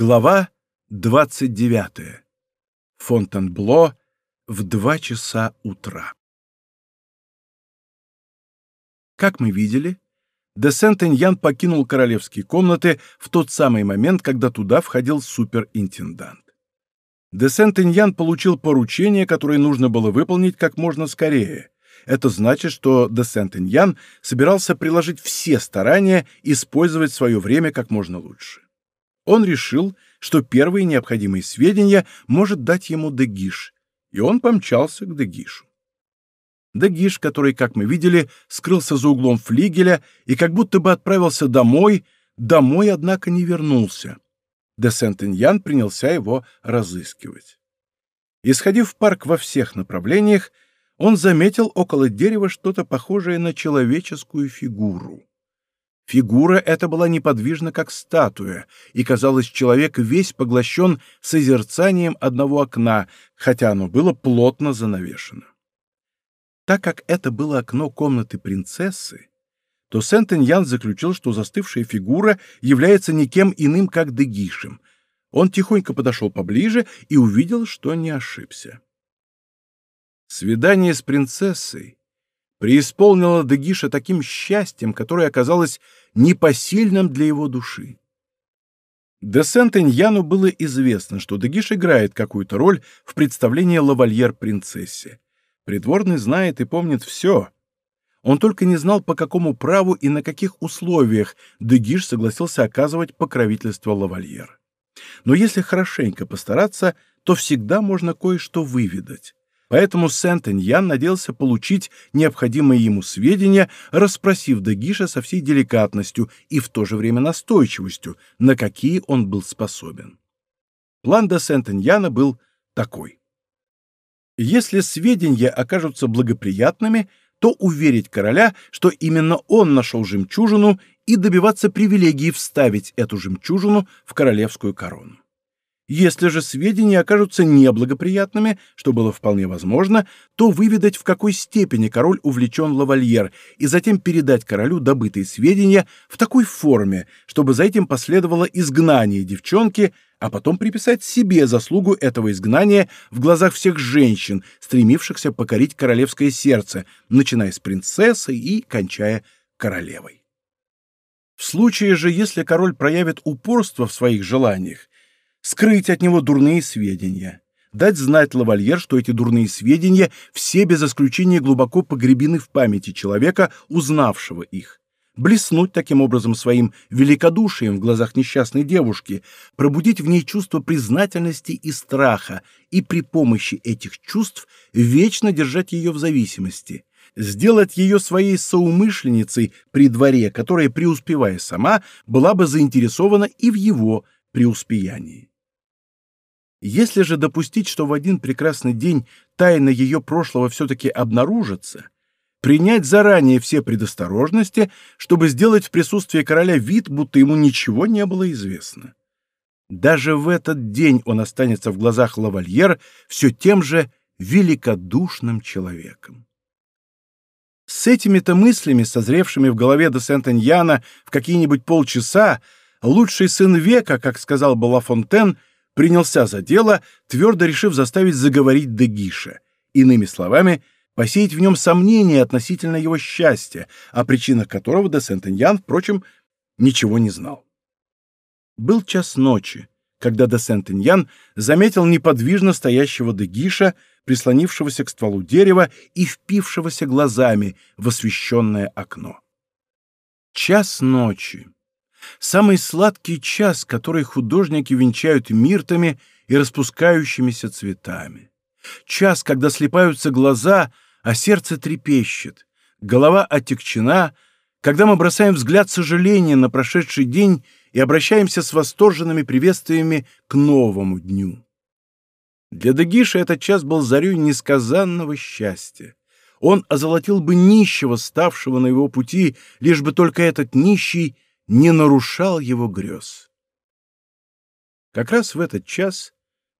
Глава 29. Фонтенбло в два часа утра. Как мы видели, де Сент-Эньян покинул королевские комнаты в тот самый момент, когда туда входил суперинтендант. Де Сент-Эньян получил поручение, которое нужно было выполнить как можно скорее. Это значит, что де Сент-Эньян собирался приложить все старания использовать свое время как можно лучше. Он решил, что первые необходимые сведения может дать ему Дегиш, и он помчался к Дегишу. Дегиш, который, как мы видели, скрылся за углом флигеля и как будто бы отправился домой, домой, однако, не вернулся. Де Сент-Иньян принялся его разыскивать. Исходив в парк во всех направлениях, он заметил около дерева что-то похожее на человеческую фигуру. Фигура эта была неподвижна, как статуя, и, казалось, человек весь поглощен созерцанием одного окна, хотя оно было плотно занавешено. Так как это было окно комнаты принцессы, то Сент-Эньян заключил, что застывшая фигура является никем иным, как Дегишем. Он тихонько подошел поближе и увидел, что не ошибся. Свидание с принцессой преисполнила Дегиша таким счастьем, которое оказалось непосильным для его души. Де Сент-Эньяну было известно, что Дегиш играет какую-то роль в представлении лавальер-принцессе. Придворный знает и помнит все. Он только не знал, по какому праву и на каких условиях Дегиш согласился оказывать покровительство лавальер. Но если хорошенько постараться, то всегда можно кое-что выведать. Поэтому Сент-Эньян надеялся получить необходимые ему сведения, расспросив Дегиша со всей деликатностью и в то же время настойчивостью, на какие он был способен. План де Сент-Эньяна был такой. Если сведения окажутся благоприятными, то уверить короля, что именно он нашел жемчужину, и добиваться привилегии вставить эту жемчужину в королевскую корону. Если же сведения окажутся неблагоприятными, что было вполне возможно, то выведать, в какой степени король увлечен лавальер, и затем передать королю добытые сведения в такой форме, чтобы за этим последовало изгнание девчонки, а потом приписать себе заслугу этого изгнания в глазах всех женщин, стремившихся покорить королевское сердце, начиная с принцессы и кончая королевой. В случае же, если король проявит упорство в своих желаниях, скрыть от него дурные сведения, дать знать лавальер, что эти дурные сведения все без исключения глубоко погребены в памяти человека, узнавшего их, блеснуть таким образом своим великодушием в глазах несчастной девушки, пробудить в ней чувство признательности и страха, и при помощи этих чувств вечно держать ее в зависимости, сделать ее своей соумышленницей при дворе, которая, преуспевая сама, была бы заинтересована и в его преуспеянии. Если же допустить, что в один прекрасный день тайна ее прошлого все-таки обнаружится, принять заранее все предосторожности, чтобы сделать в присутствии короля вид, будто ему ничего не было известно. Даже в этот день он останется в глазах лавальер все тем же великодушным человеком. С этими-то мыслями, созревшими в голове де Сент-Эньяна в какие-нибудь полчаса, лучший сын века, как сказал Балафонтен, принялся за дело, твердо решив заставить заговорить Дегиша. Иными словами, посеять в нем сомнения относительно его счастья, о причинах которого де Сент-Эньян, впрочем, ничего не знал. Был час ночи, когда де Сент-Эньян заметил неподвижно стоящего Дегиша, прислонившегося к стволу дерева и впившегося глазами в освещенное окно. Час ночи самый сладкий час, который художники венчают миртами и распускающимися цветами. Час, когда слепаются глаза, а сердце трепещет, голова отекчена, когда мы бросаем взгляд сожаления на прошедший день и обращаемся с восторженными приветствиями к новому дню. Для Дагиша этот час был зарей несказанного счастья. Он озолотил бы нищего, ставшего на его пути, лишь бы только этот нищий — не нарушал его грез. Как раз в этот час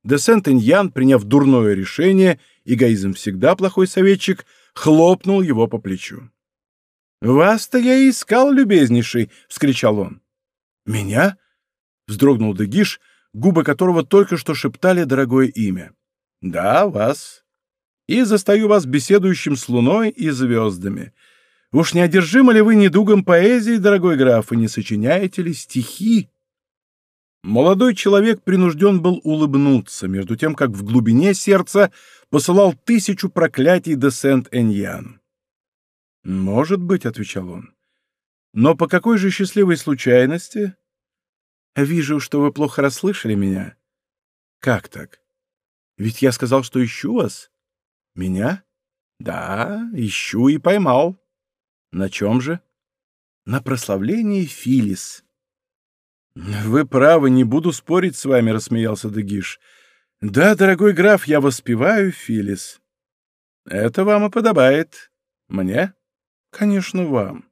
де Сент-Эньян, приняв дурное решение, эгоизм всегда плохой советчик, хлопнул его по плечу. «Вас-то я и искал, любезнейший!» — вскричал он. «Меня?» — вздрогнул Дегиш, губы которого только что шептали дорогое имя. «Да, вас. И застаю вас беседующим с луной и звездами. Уж не одержимы ли вы недугом поэзии, дорогой граф, и не сочиняете ли стихи?» Молодой человек принужден был улыбнуться, между тем, как в глубине сердца посылал тысячу проклятий де Сент-Эньян. «Может быть», — отвечал он. «Но по какой же счастливой случайности?» «Вижу, что вы плохо расслышали меня». «Как так? Ведь я сказал, что ищу вас». «Меня?» «Да, ищу и поймал». «На чем же?» «На прославлении Филис». «Вы правы, не буду спорить с вами», — рассмеялся Дегиш. «Да, дорогой граф, я воспеваю Филис». «Это вам и подобает. Мне?» «Конечно, вам.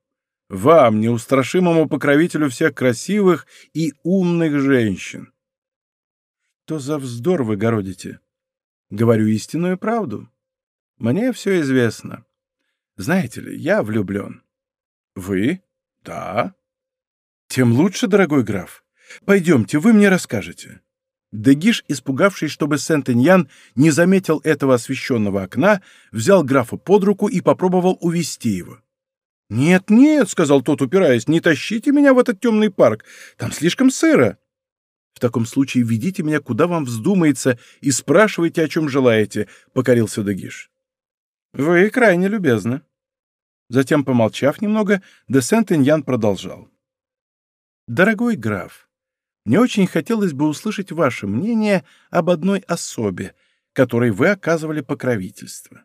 Вам, неустрашимому покровителю всех красивых и умных женщин». «Что за вздор вы городите?» «Говорю истинную правду. Мне все известно. Знаете ли, я влюблен». «Вы?» «Да». «Тем лучше, дорогой граф. Пойдемте, вы мне расскажете». Дегиш, испугавшись, чтобы Сент-Эньян не заметил этого освещенного окна, взял графа под руку и попробовал увести его. «Нет, нет», — сказал тот, упираясь, — «не тащите меня в этот темный парк, там слишком сыро». «В таком случае ведите меня, куда вам вздумается, и спрашивайте, о чем желаете», — покорился Дегиш. «Вы крайне любезны». Затем, помолчав немного, де Сент-Эньян продолжал. «Дорогой граф, мне очень хотелось бы услышать ваше мнение об одной особе, которой вы оказывали покровительство».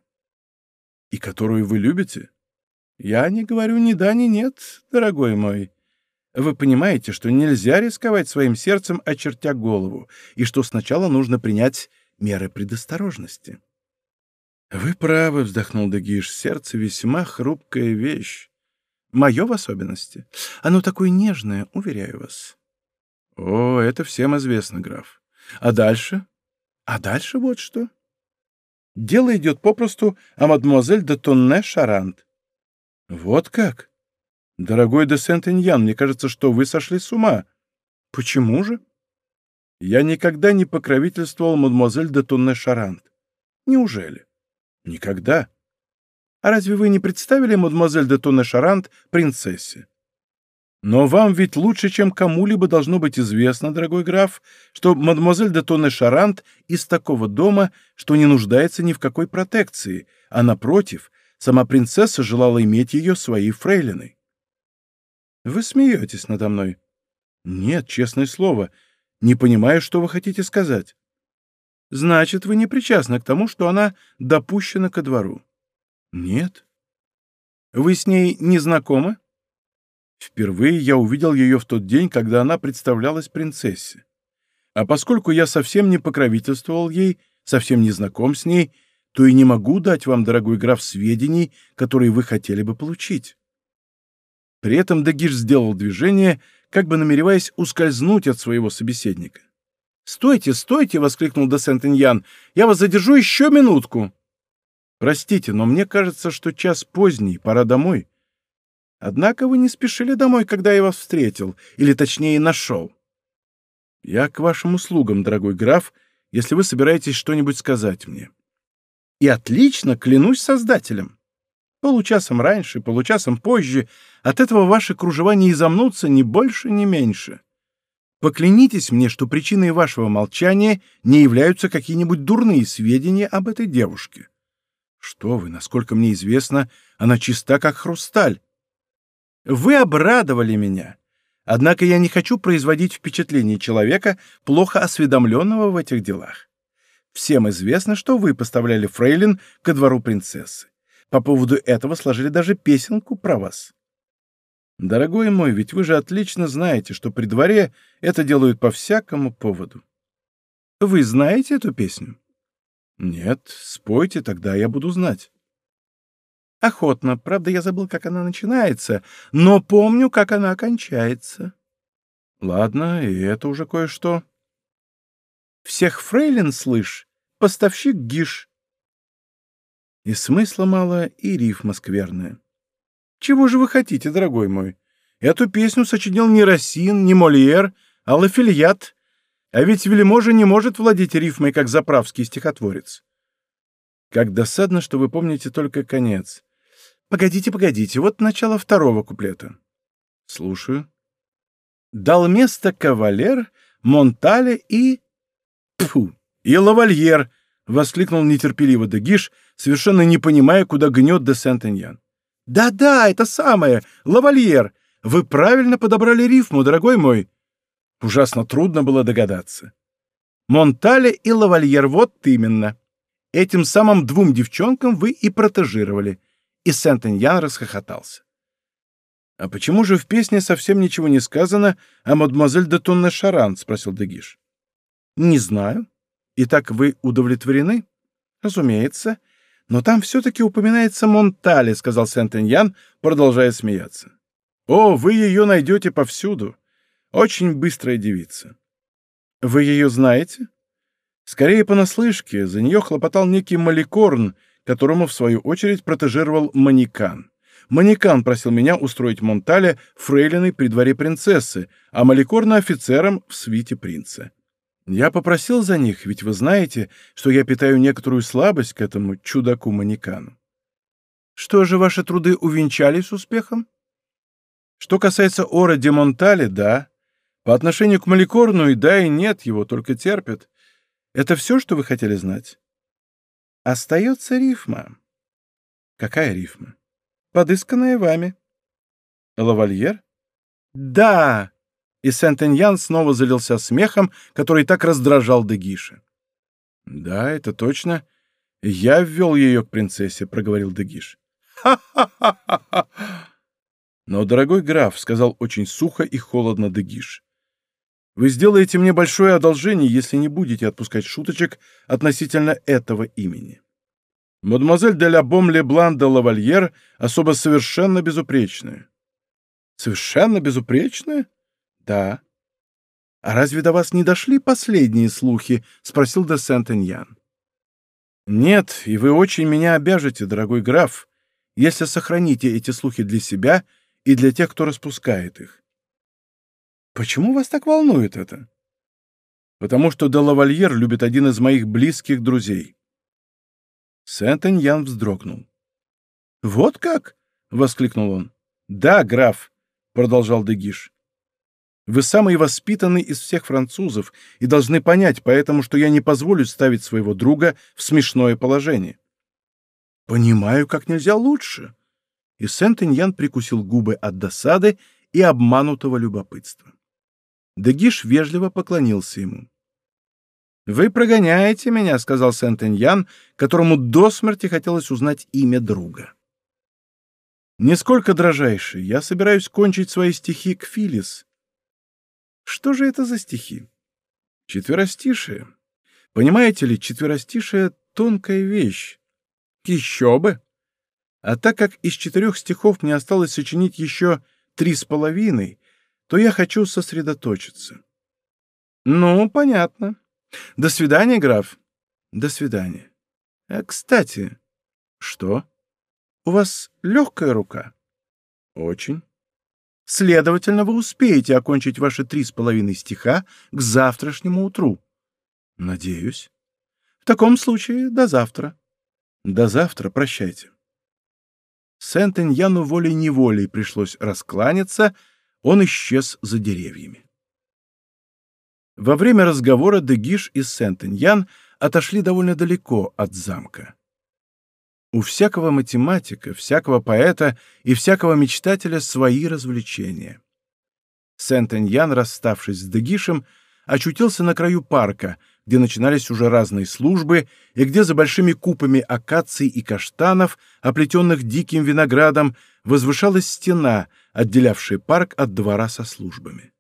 «И которую вы любите?» «Я не говорю ни да, ни нет, дорогой мой. Вы понимаете, что нельзя рисковать своим сердцем, очертя голову, и что сначала нужно принять меры предосторожности». «Вы правы», — вздохнул Дагиш, — «сердце весьма хрупкая вещь. Мое в особенности. Оно такое нежное, уверяю вас. О, это всем известно, граф. А дальше? А дальше вот что. Дело идет попросту о мадемуазель де Тонне Шарант. Вот как? Дорогой де Сент-Эньян, мне кажется, что вы сошли с ума. Почему же? Я никогда не покровительствовал мадемуазель де Тонне Шарант. Неужели? Никогда. А разве вы не представили мадемуазель де Тоне Шарант принцессе? Но вам ведь лучше, чем кому-либо должно быть известно, дорогой граф, что мадемуазель де Тоне Шарант из такого дома, что не нуждается ни в какой протекции, а, напротив, сама принцесса желала иметь ее своей фрейлиной. Вы смеетесь надо мной? Нет, честное слово, не понимаю, что вы хотите сказать. Значит, вы не причастны к тому, что она допущена ко двору. Нет. Вы с ней не знакомы? Впервые я увидел ее в тот день, когда она представлялась принцессе. А поскольку я совсем не покровительствовал ей, совсем не знаком с ней, то и не могу дать вам, дорогой граф, сведений, которые вы хотели бы получить. При этом Дагиш сделал движение, как бы намереваясь ускользнуть от своего собеседника. «Стойте, стойте!» — воскликнул де Сент-Иньян. «Я вас задержу еще минутку!» Простите, но мне кажется, что час поздний, пора домой. Однако вы не спешили домой, когда я вас встретил, или точнее нашел. Я к вашим услугам, дорогой граф, если вы собираетесь что-нибудь сказать мне. И отлично, клянусь создателем. Получасом раньше, получасом позже, от этого ваши кружева не изомнутся ни больше, ни меньше. Поклянитесь мне, что причиной вашего молчания не являются какие-нибудь дурные сведения об этой девушке. Что вы, насколько мне известно, она чиста, как хрусталь. Вы обрадовали меня. Однако я не хочу производить впечатление человека, плохо осведомленного в этих делах. Всем известно, что вы поставляли фрейлин ко двору принцессы. По поводу этого сложили даже песенку про вас. Дорогой мой, ведь вы же отлично знаете, что при дворе это делают по всякому поводу. Вы знаете эту песню? Нет, спойте, тогда я буду знать. Охотно. Правда, я забыл, как она начинается, но помню, как она окончается. Ладно, и это уже кое-что. Всех фрейлин, слышь, поставщик Гиш. И смысла мало, и рифма скверная. Чего же вы хотите, дорогой мой? Эту песню сочинил не Рассин, не Мольер, а Лафильят, А ведь вельможа не может владеть рифмой, как заправский стихотворец. Как досадно, что вы помните только конец. Погодите, погодите, вот начало второго куплета. Слушаю. Дал место кавалер, Монтале и... Тьфу, и лавальер, — воскликнул нетерпеливо Дегиш, совершенно не понимая, куда гнет де Сент-Эньян. «Да-да, это самое, лавальер! Вы правильно подобрали рифму, дорогой мой!» Ужасно трудно было догадаться. Монтале и лавальер, вот именно. Этим самым двум девчонкам вы и протежировали. И Сент-Эньян расхохотался. «А почему же в песне совсем ничего не сказано о мадемуазель де Тонне Шаран?» — спросил Дегиш. «Не знаю. Итак, вы удовлетворены?» «Разумеется. Но там все-таки упоминается Монтале», — сказал Сент-Эньян, продолжая смеяться. «О, вы ее найдете повсюду. Очень быстрая девица». «Вы ее знаете?» Скорее понаслышке, за нее хлопотал некий Маликорн, которому, в свою очередь, протежировал Манекан. Манекан просил меня устроить Монтале фрейлиной при дворе принцессы, а Маликорна офицером в свите принца. Я попросил за них, ведь вы знаете, что я питаю некоторую слабость к этому чудаку Манекану. Что же, ваши труды увенчались успехом? Что касается Ора де Монтале, да. По отношению к Маликорну и да, и нет, его только терпят. Это все, что вы хотели знать? Остается рифма. Какая рифма? Подысканная вами. Лавальер? Да! И Сент-Эньян снова залился смехом, который так раздражал Дегиша. Да, это точно. Я ввел ее к принцессе, проговорил Дегиш. Ха-ха-ха-ха! Но, дорогой граф, сказал очень сухо и холодно Дегиш, вы сделаете мне большое одолжение, если не будете отпускать шуточек относительно этого имени. Мадемуазель де ла Бом Леблан де Лавальер особо совершенно безупречная. Совершенно безупречная? Да. А разве до вас не дошли последние слухи? Спросил де Сент-Эньян. Нет, и вы очень меня обяжете, дорогой граф, если сохраните эти слухи для себя и для тех, кто распускает их. Почему вас так волнует это? Потому что Делавальер любит один из моих близких друзей. Сент-Эньян вздрогнул. «Вот как?» — воскликнул он. «Да, граф», — продолжал Дегиш. «Вы самый воспитанный из всех французов и должны понять поэтому, что я не позволю ставить своего друга в смешное положение». «Понимаю, как нельзя лучше». И Сент-Эньян прикусил губы от досады и обманутого любопытства. Дегиш вежливо поклонился ему. «Вы прогоняете меня», — сказал Сент-Эньян, которому до смерти хотелось узнать имя друга. «Нисколько дрожайший, я собираюсь кончить свои стихи к Филис». «Что же это за стихи?» «Четверостишие. Понимаете ли, четверостишие — тонкая вещь. Еще бы! А так как из четырех стихов мне осталось сочинить еще три с половиной, то я хочу сосредоточиться. Ну, понятно. До свидания, граф. До свидания. А, кстати, что? У вас легкая рука? Очень. Следовательно, вы успеете окончить ваши три с половиной стиха к завтрашнему утру. Надеюсь. В таком случае до завтра. До завтра, прощайте. Сент-Эньяну волей-неволей пришлось раскланяться, он исчез за деревьями. Во время разговора Дегиш и Сент-Эньян отошли довольно далеко от замка. У всякого математика, всякого поэта и всякого мечтателя свои развлечения. Сент-Эньян, расставшись с Дегишем, очутился на краю парка, где начинались уже разные службы и где за большими купами акаций и каштанов, оплетенных диким виноградом, возвышалась стена, отделявшая парк от двора со службами.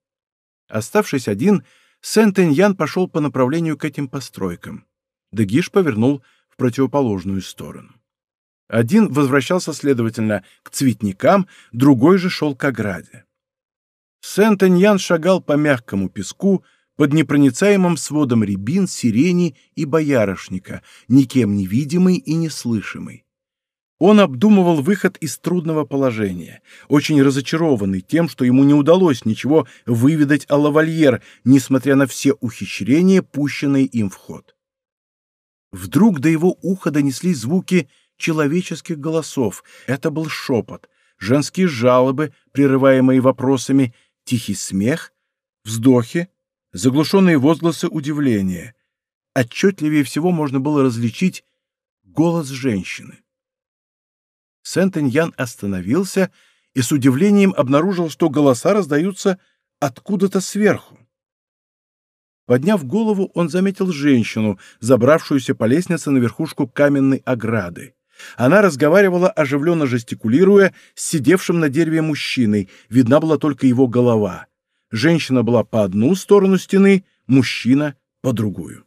Оставшись один, Сент-Эньян пошел по направлению к этим постройкам. Дегиш повернул в противоположную сторону. Один возвращался, следовательно, к цветникам, другой же шел к ограде. Сент-Эньян шагал по мягкому песку, под непроницаемым сводом рябин, сирени и боярышника, никем не видимый и неслышимый. Он обдумывал выход из трудного положения, очень разочарованный тем, что ему не удалось ничего выведать о лавальер, несмотря на все ухищрения, пущенные им в ход. Вдруг до его уха донеслись звуки человеческих голосов. Это был шепот, женские жалобы, прерываемые вопросами, тихий смех, вздохи, заглушенные возгласы удивления. Отчетливее всего можно было различить голос женщины. Сент-Эньян остановился и с удивлением обнаружил, что голоса раздаются откуда-то сверху. Подняв голову, он заметил женщину, забравшуюся по лестнице на верхушку каменной ограды. Она разговаривала, оживленно жестикулируя, с сидевшим на дереве мужчиной, видна была только его голова. Женщина была по одну сторону стены, мужчина — по другую.